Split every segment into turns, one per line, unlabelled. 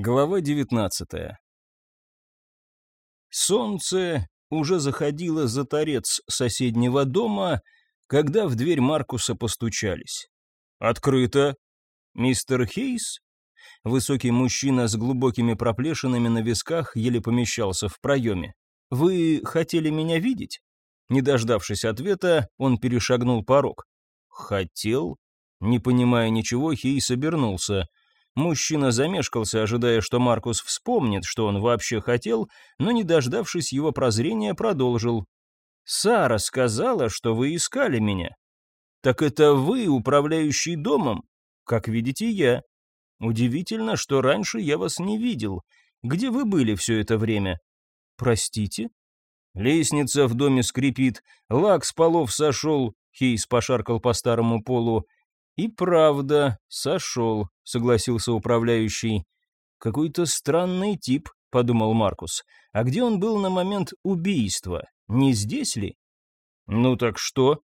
Глава 19 Солнце уже заходило за торец соседнего дома, когда в дверь Маркуса постучались. «Открыто!» «Мистер Хейс?» Высокий мужчина с глубокими проплешинами на висках еле помещался в проеме. «Вы хотели меня видеть?» Не дождавшись ответа, он перешагнул порог. «Хотел?» Не понимая ничего, Хейс обернулся. Мужчина замешкался, ожидая, что Маркус вспомнит, что он вообще хотел, но, не дождавшись его прозрения, продолжил. «Сара сказала, что вы искали меня». «Так это вы, управляющий домом?» «Как видите, я». «Удивительно, что раньше я вас не видел. Где вы были все это время?» «Простите?» Лестница в доме скрипит, лак с полов сошел, Хейс пошаркал по старому полу. «И правда, сошел», — согласился управляющий. «Какой-то странный тип», — подумал Маркус. «А где он был на момент убийства? Не здесь ли?» «Ну так что?»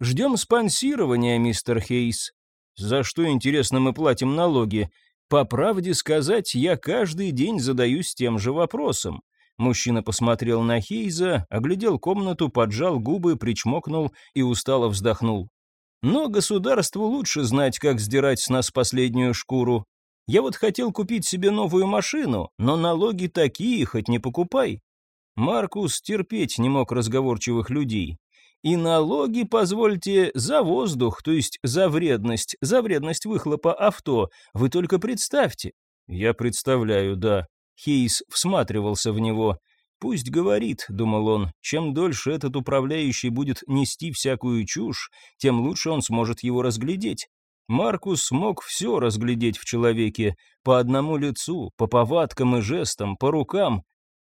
«Ждем спонсирования, мистер Хейс». «За что, интересно, мы платим налоги?» «По правде сказать, я каждый день задаюсь тем же вопросом. Мужчина посмотрел на Хейза, оглядел комнату, поджал губы, причмокнул и устало вздохнул. Но государству лучше знать, как сдирать с нас последнюю шкуру. Я вот хотел купить себе новую машину, но налоги такие, хоть не покупай. Маркус терпеть не мог разговорчивых людей. И налоги, позвольте, за воздух, то есть за вредность, за вредность выхлопа авто, вы только представьте. Я представляю, да. Хейс всматривался в него. «Пусть говорит», — думал он, — «чем дольше этот управляющий будет нести всякую чушь, тем лучше он сможет его разглядеть». Маркус смог все разглядеть в человеке, по одному лицу, по повадкам и жестам, по рукам.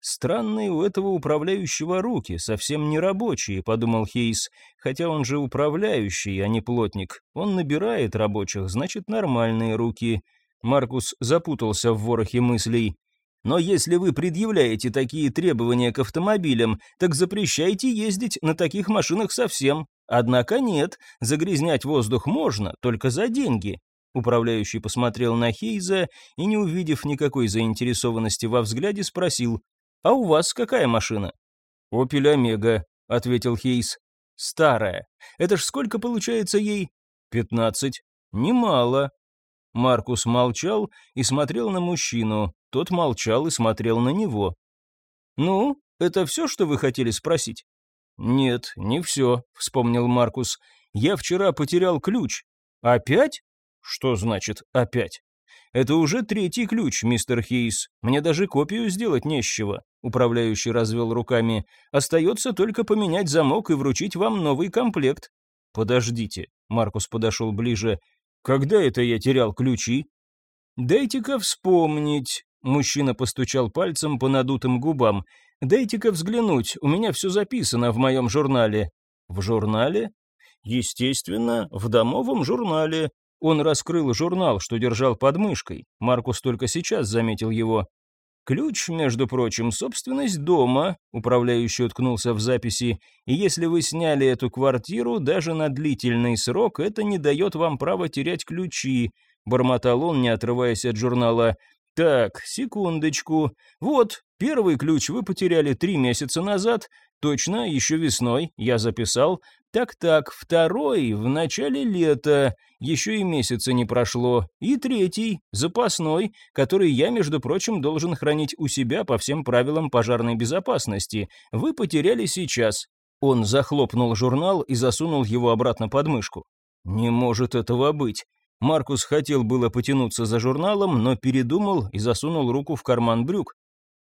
«Странные у этого управляющего руки, совсем не рабочие», — подумал Хейс, «хотя он же управляющий, а не плотник. Он набирает рабочих, значит, нормальные руки». Маркус запутался в ворохе мыслей. Но если вы предъявляете такие требования к автомобилям, так запрещайте ездить на таких машинах совсем. Однако нет, загрязнять воздух можно, только за деньги. Управляющий посмотрел на Хейза и, не увидев никакой заинтересованности во взгляде, спросил, «А у вас какая машина?» «Опель Омега», — ответил Хейз. «Старая. Это ж сколько получается ей?» «Пятнадцать». «Немало». Маркус молчал и смотрел на мужчину. Тот молчал и смотрел на него. «Ну, это все, что вы хотели спросить?» «Нет, не все», — вспомнил Маркус. «Я вчера потерял ключ». «Опять?» «Что значит «опять»?» «Это уже третий ключ, мистер Хейс. Мне даже копию сделать не с чего», — управляющий развел руками. «Остается только поменять замок и вручить вам новый комплект». «Подождите», — Маркус подошел ближе. «Когда это я терял ключи?» «Дайте-ка вспомнить», Мужчина постучал пальцем по надутым губам. «Дайте-ка взглянуть, у меня все записано в моем журнале». «В журнале?» «Естественно, в домовом журнале». Он раскрыл журнал, что держал под мышкой. Маркус только сейчас заметил его. «Ключ, между прочим, собственность дома», — управляющий уткнулся в записи, «и если вы сняли эту квартиру, даже на длительный срок, это не дает вам права терять ключи», — бормотал он, не отрываясь от журнала. Так, секундочку. Вот, первый ключ вы потеряли три месяца назад. Точно, еще весной, я записал. Так-так, второй, в начале лета, еще и месяца не прошло. И третий, запасной, который я, между прочим, должен хранить у себя по всем правилам пожарной безопасности. Вы потеряли сейчас. Он захлопнул журнал и засунул его обратно под мышку. «Не может этого быть. Маркус хотел было потянуться за журналом, но передумал и засунул руку в карман брюк.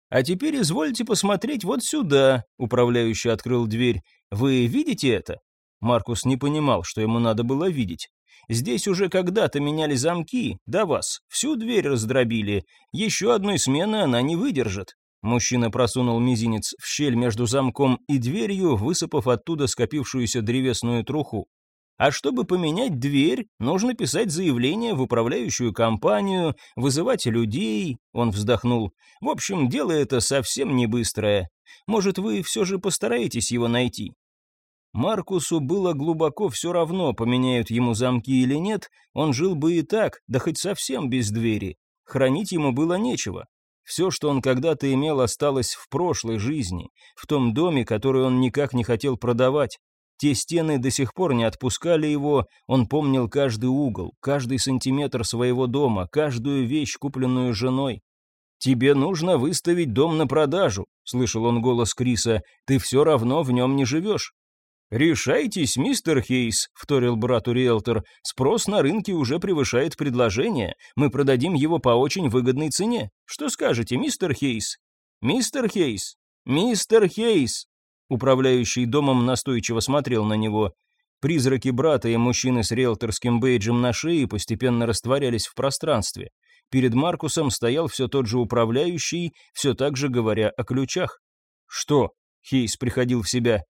«А теперь извольте посмотреть вот сюда», — управляющий открыл дверь. «Вы видите это?» Маркус не понимал, что ему надо было видеть. «Здесь уже когда-то меняли замки, да вас, всю дверь раздробили. Еще одной смены она не выдержит». Мужчина просунул мизинец в щель между замком и дверью, высыпав оттуда скопившуюся древесную труху. А чтобы поменять дверь, нужно писать заявление в управляющую компанию, вызывать людей, он вздохнул. В общем, дело это совсем не быстрое. Может, вы все же постараетесь его найти? Маркусу было глубоко все равно, поменяют ему замки или нет, он жил бы и так, да хоть совсем без двери. хранить ему было нечего. Все, что он когда-то имел, осталось в прошлой жизни, в том доме, который он никак не хотел продавать. Те стены до сих пор не отпускали его, он помнил каждый угол, каждый сантиметр своего дома, каждую вещь, купленную женой. «Тебе нужно выставить дом на продажу», — слышал он голос Криса, — «ты все равно в нем не живешь». «Решайтесь, мистер Хейс», — вторил брату риэлтор, — «спрос на рынке уже превышает предложение, мы продадим его по очень выгодной цене. Что скажете, мистер Хейс?» «Мистер Хейс! Мистер Хейс!» Управляющий домом настойчиво смотрел на него. Призраки брата и мужчины с риэлторским бейджем на шее постепенно растворялись в пространстве. Перед Маркусом стоял все тот же управляющий, все так же говоря о ключах. «Что?» — Хейс приходил в себя.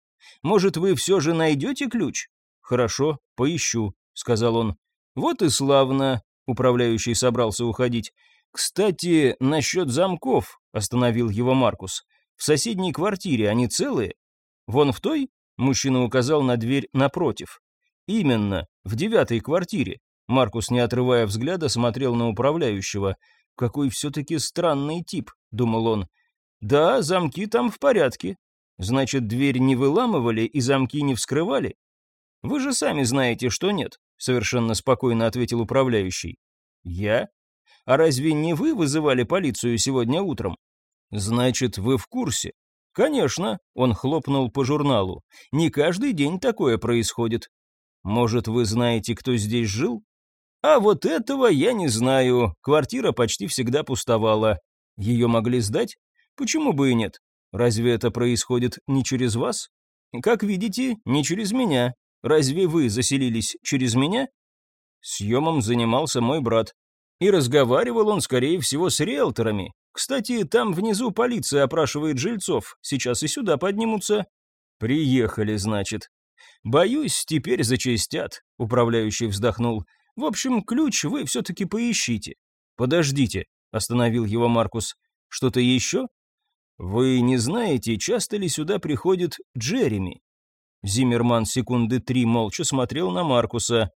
Может, вы все же найдете ключ? Хорошо, поищу, сказал он. Вот и славно, управляющий собрался уходить. Кстати, насчет замков, остановил его Маркус. В соседней квартире они целые? Вон в той? Мужчина указал на дверь напротив. Именно, в девятой квартире. Маркус, не отрывая взгляда, смотрел на управляющего. «Какой все-таки странный тип», — думал он. «Да, замки там в порядке. Значит, дверь не выламывали и замки не вскрывали? Вы же сами знаете, что нет, совершенно спокойно ответил управляющий. Я? А разве не вы вызывали полицию сегодня утром? Значит, вы в курсе? Конечно, он хлопнул по журналу. Не каждый день такое происходит. Может, вы знаете, кто здесь жил? А вот этого я не знаю. Квартира почти всегда пустовала. Ее могли сдать? Почему бы и нет? Разве это происходит не через вас? Как видите, не через меня. Разве вы заселились через меня? Съемом занимался мой брат. И разговаривал он, скорее всего, с риэлторами. Кстати, там внизу полиция опрашивает жильцов. Сейчас и сюда поднимутся. Приехали, значит. Боюсь, теперь зачастят, управляющий вздохнул. В общем, ключ вы все-таки поищите. Подождите, остановил его Маркус. Что-то еще? «Вы не знаете, часто ли сюда приходит Джереми?» Зиммерман секунды три молча смотрел на Маркуса.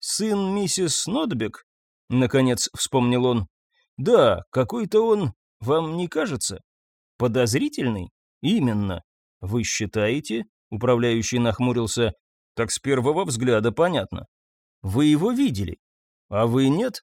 «Сын миссис Нотбек?» Наконец вспомнил он. «Да, какой-то он, вам не кажется? Подозрительный? Именно. Вы считаете?» Управляющий нахмурился. «Так с первого взгляда понятно. Вы его видели? А вы нет?»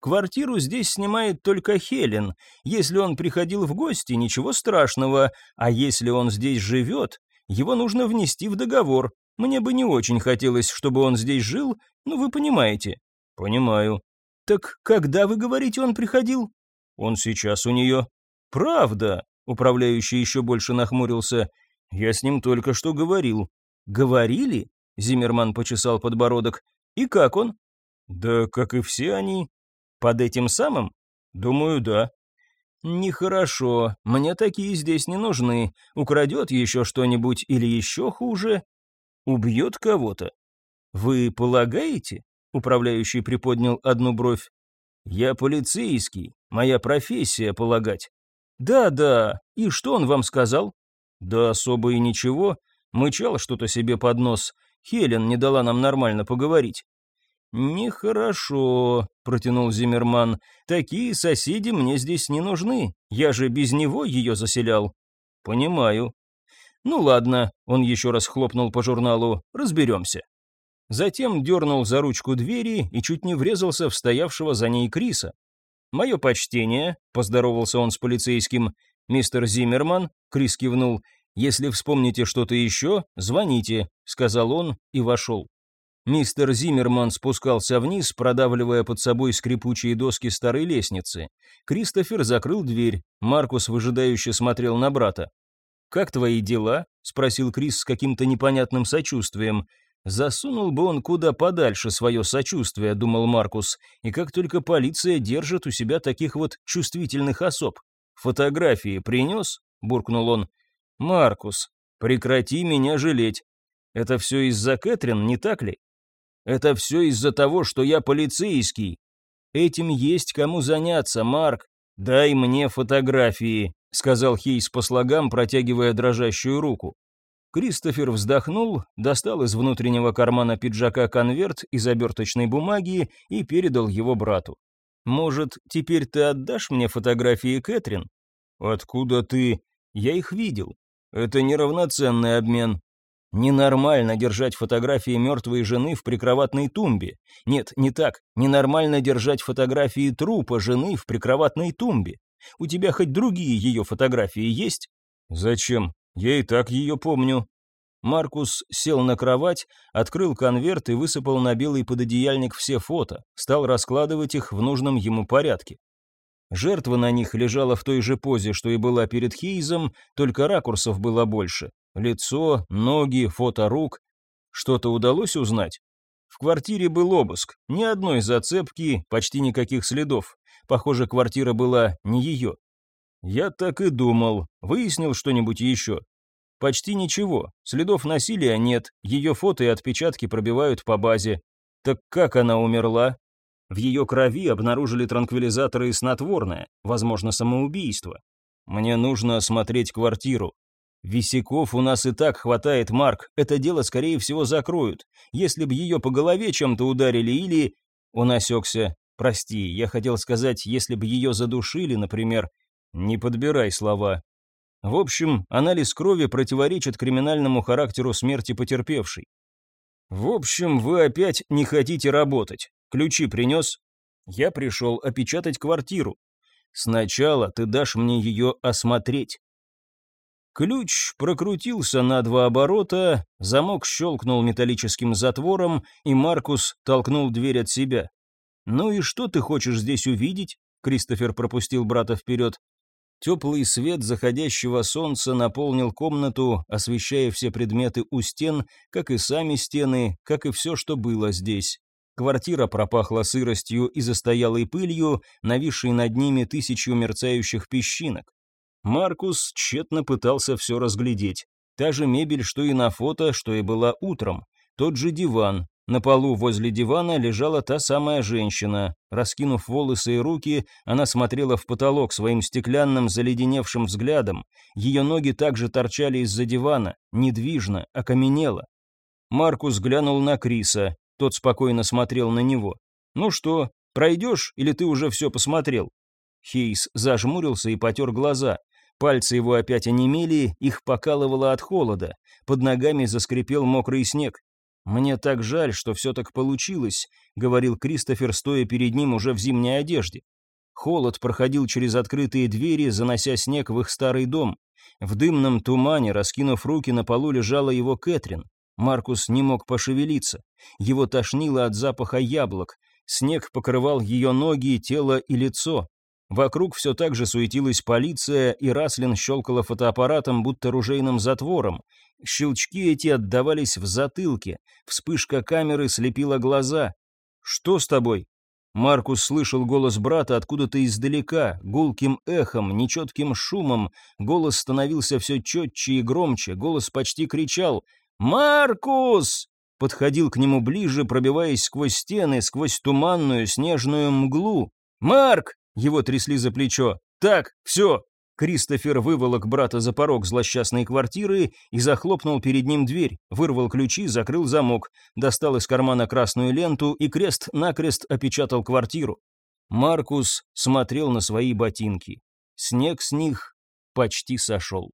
Квартиру здесь снимает только Хелен. Если он приходил в гости, ничего страшного, а если он здесь живет, его нужно внести в договор. Мне бы не очень хотелось, чтобы он здесь жил, но вы понимаете. Понимаю. Так когда, вы говорите, он приходил? Он сейчас у нее. Правда? Управляющий еще больше нахмурился. Я с ним только что говорил. Говорили? Зиммерман почесал подбородок. И как он? Да, как и все они, под этим самым? Думаю, да. Нехорошо, мне такие здесь не нужны. Украдет еще что-нибудь или еще хуже. Убьет кого-то. Вы полагаете? Управляющий приподнял одну бровь. Я полицейский, моя профессия полагать. Да-да, и что он вам сказал? Да особо и ничего. Мычал что-то себе под нос. Хелен не дала нам нормально поговорить. «Нехорошо», — протянул Зиммерман. «Такие соседи мне здесь не нужны. Я же без него ее заселял». «Понимаю». «Ну ладно», — он еще раз хлопнул по журналу. «Разберемся». Затем дернул за ручку двери и чуть не врезался в стоявшего за ней Криса. «Мое почтение», — поздоровался он с полицейским. «Мистер Зиммерман», — Крис кивнул. «Если вспомните что-то еще, звоните», — сказал он и вошел. Мистер Зиммерман спускался вниз, продавливая под собой скрипучие доски старой лестницы. Кристофер закрыл дверь. Маркус выжидающе смотрел на брата. «Как твои дела?» — спросил Крис с каким-то непонятным сочувствием. «Засунул бы он куда подальше свое сочувствие», — думал Маркус, «и как только полиция держит у себя таких вот чувствительных особ. Фотографии принес?» — буркнул он. «Маркус, прекрати меня жалеть. Это все из-за Кэтрин, не так ли?» Это все из-за того, что я полицейский. Этим есть кому заняться, Марк. Дай мне фотографии, сказал Хейс по слогам, протягивая дрожащую руку. Кристофер вздохнул, достал из внутреннего кармана пиджака конверт из оберточной бумаги и передал его брату. Может, теперь ты отдашь мне фотографии Кэтрин? Откуда ты? Я их видел. Это неравноценный обмен. Ненормально держать фотографии мертвой жены в прикроватной тумбе. Нет, не так. Ненормально держать фотографии трупа жены в прикроватной тумбе. У тебя хоть другие ее фотографии есть? Зачем? Я и так ее помню. Маркус сел на кровать, открыл конверт и высыпал на белый пододеяльник все фото, стал раскладывать их в нужном ему порядке. Жертва на них лежала в той же позе, что и была перед Хейзом, только ракурсов было больше. Лицо, ноги, фото рук. Что-то удалось узнать? В квартире был обыск. Ни одной зацепки, почти никаких следов. Похоже, квартира была не ее. Я так и думал. Выяснил что-нибудь еще? Почти ничего. Следов насилия нет. Ее фото и отпечатки пробивают по базе. Так как она умерла? В ее крови обнаружили транквилизаторы и снотворное, возможно, самоубийство. Мне нужно осмотреть квартиру. Висяков у нас и так хватает, Марк. Это дело, скорее всего, закроют. Если бы ее по голове чем-то ударили или... Он осекся. Прости, я хотел сказать, если бы ее задушили, например. Не подбирай слова. В общем, анализ крови противоречит криминальному характеру смерти потерпевшей. В общем, вы опять не хотите работать. Ключи принес? Я пришел опечатать квартиру. Сначала ты дашь мне ее осмотреть. Ключ прокрутился на два оборота, замок щелкнул металлическим затвором, и Маркус толкнул дверь от себя. «Ну и что ты хочешь здесь увидеть?» Кристофер пропустил брата вперед. Теплый свет заходящего солнца наполнил комнату, освещая все предметы у стен, как и сами стены, как и все, что было здесь. Квартира пропахла сыростью и застоялой пылью, нависшей над ними тысячу мерцающих песчинок. Маркус тщетно пытался все разглядеть. Та же мебель, что и на фото, что и была утром. Тот же диван. На полу возле дивана лежала та самая женщина. Раскинув волосы и руки, она смотрела в потолок своим стеклянным заледеневшим взглядом. Ее ноги также торчали из-за дивана, недвижно, окаменело. Маркус глянул на Криса. Тот спокойно смотрел на него. «Ну что, пройдешь, или ты уже все посмотрел?» Хейс зажмурился и потер глаза. Пальцы его опять онемели, их покалывало от холода. Под ногами заскрипел мокрый снег. «Мне так жаль, что все так получилось», — говорил Кристофер, стоя перед ним уже в зимней одежде. Холод проходил через открытые двери, занося снег в их старый дом. В дымном тумане, раскинув руки, на полу лежала его Кэтрин. Маркус не мог пошевелиться. Его тошнило от запаха яблок. Снег покрывал ее ноги, тело и лицо. Вокруг все так же суетилась полиция, и Раслин щелкала фотоаппаратом, будто ружейным затвором. Щелчки эти отдавались в затылке. Вспышка камеры слепила глаза. «Что с тобой?» Маркус слышал голос брата откуда-то издалека, гулким эхом, нечетким шумом. Голос становился все четче и громче, голос почти кричал «Маркус!» Подходил к нему ближе, пробиваясь сквозь стены, сквозь туманную снежную мглу. «Марк!» Его трясли за плечо. «Так, все!» Кристофер выволок брата за порог злосчастной квартиры и захлопнул перед ним дверь, вырвал ключи, закрыл замок, достал из кармана красную ленту и крест-накрест опечатал квартиру. Маркус смотрел на свои ботинки. Снег с них почти сошел.